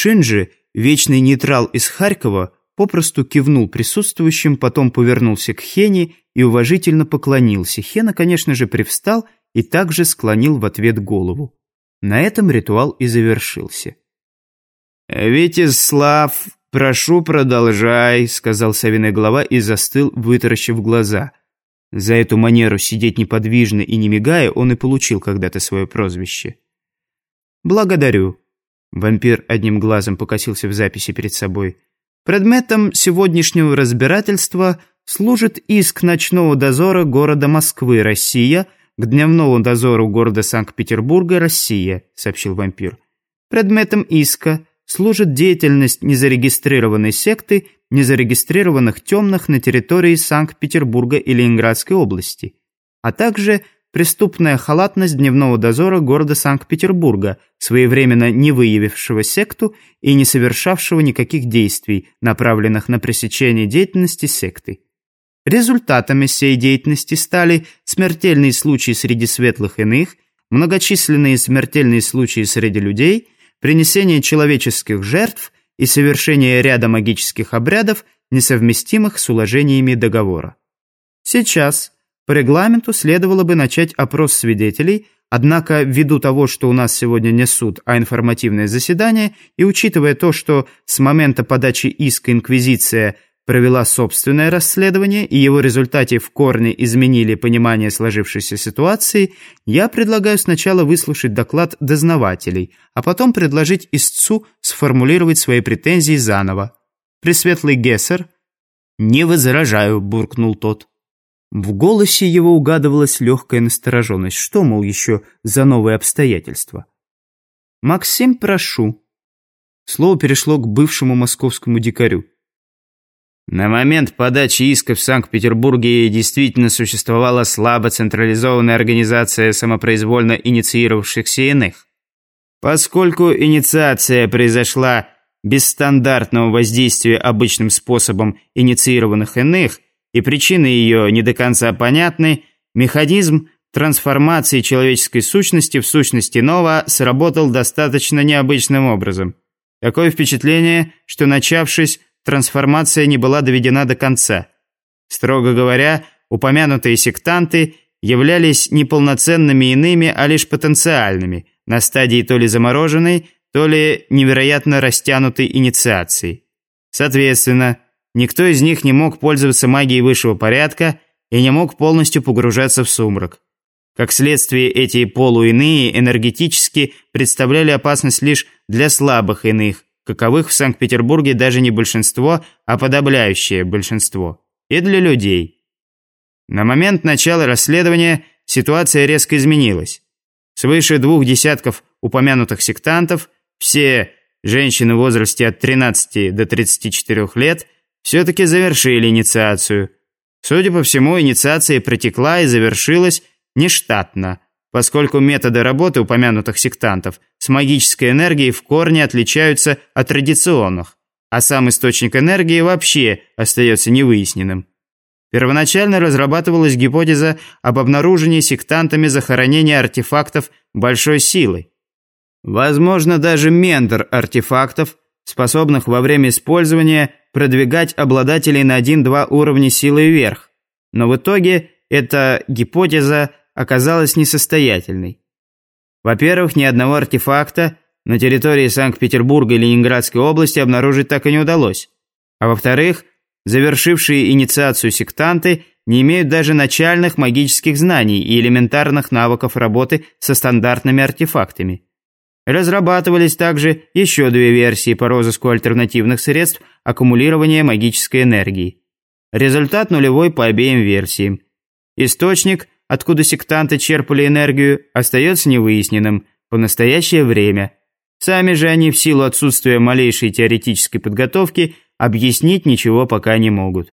Шинджи, вечный нейтрал из Харькова, попросту кивнул присутствующим, потом повернулся к Хене и уважительно поклонился. Хена, конечно же, привстал и также склонил в ответ голову. На этом ритуал и завершился. «Витислав, прошу, продолжай», — сказал совиный глава и застыл, вытаращив глаза. За эту манеру сидеть неподвижно и не мигая он и получил когда-то свое прозвище. «Благодарю». Вампир одним глазом покосился в записи перед собой. «Предметом сегодняшнего разбирательства служит иск ночного дозора города Москвы, Россия, к дневному дозору города Санкт-Петербурга, Россия», сообщил вампир. «Предметом иска служит деятельность незарегистрированной секты, незарегистрированных темных на территории Санкт-Петербурга и Ленинградской области, а также преступная халатность дневного дозора города Санкт-Петербурга, своевременно не выявившего секту и не совершавшего никаких действий, направленных на пресечение деятельности секты. Результатами всей деятельности стали смертельные случаи среди светлых иных, многочисленные смертельные случаи среди людей, принесение человеческих жертв и совершение ряда магических обрядов, несовместимых с уложениями договора. Сейчас – по регламенту следовало бы начать опрос свидетелей, однако ввиду того, что у нас сегодня не суд, а информативное заседание, и учитывая то, что с момента подачи иска Инквизиция провела собственное расследование и его результате в корне изменили понимание сложившейся ситуации, я предлагаю сначала выслушать доклад дознавателей, а потом предложить истцу сформулировать свои претензии заново. Пресветлый Гессер «Не возражаю», – буркнул тот. В голосе его угадывалась легкая настороженность. Что, мол, еще за новые обстоятельства? «Максим, прошу». Слово перешло к бывшему московскому дикарю. На момент подачи иска в Санкт-Петербурге действительно существовала слабо централизованная организация самопроизвольно инициировавшихся иных. Поскольку инициация произошла без стандартного воздействия обычным способом инициированных иных – и причины ее не до конца понятны, механизм трансформации человеческой сущности в сущность иного сработал достаточно необычным образом. Такое впечатление, что начавшись, трансформация не была доведена до конца. Строго говоря, упомянутые сектанты являлись неполноценными иными, а лишь потенциальными, на стадии то ли замороженной, то ли невероятно растянутой инициации. Соответственно, Никто из них не мог пользоваться магией высшего порядка и не мог полностью погружаться в сумрак. Как следствие, эти полуиные энергетически представляли опасность лишь для слабых иных, каковых в Санкт-Петербурге даже не большинство, а подавляющее большинство. И для людей. На момент начала расследования ситуация резко изменилась. Свыше двух десятков упомянутых сектантов, все женщины в возрасте от 13 до 34 лет – все-таки завершили инициацию. Судя по всему, инициация протекла и завершилась нештатно, поскольку методы работы упомянутых сектантов с магической энергией в корне отличаются от традиционных, а сам источник энергии вообще остается невыясненным. Первоначально разрабатывалась гипотеза об обнаружении сектантами захоронения артефактов большой силы. Возможно, даже мендер артефактов, способных во время использования продвигать обладателей на 1-2 уровня силы вверх. Но в итоге эта гипотеза оказалась несостоятельной. Во-первых, ни одного артефакта на территории Санкт-Петербурга и Ленинградской области обнаружить так и не удалось. А во-вторых, завершившие инициацию сектанты не имеют даже начальных магических знаний и элементарных навыков работы со стандартными артефактами. Разрабатывались также еще две версии по розыску альтернативных средств аккумулирования магической энергии. Результат нулевой по обеим версиям. Источник, откуда сектанты черпали энергию, остается невыясненным по настоящее время. Сами же они в силу отсутствия малейшей теоретической подготовки объяснить ничего пока не могут.